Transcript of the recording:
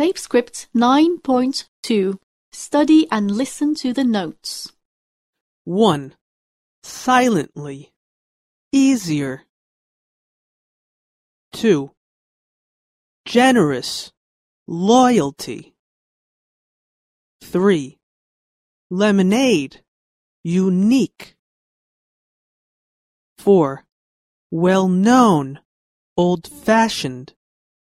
Tape script 9.2. Study and listen to the notes. 1. Silently. Easier. 2. Generous. Loyalty. 3. Lemonade. Unique. 4. Well known. Old fashioned.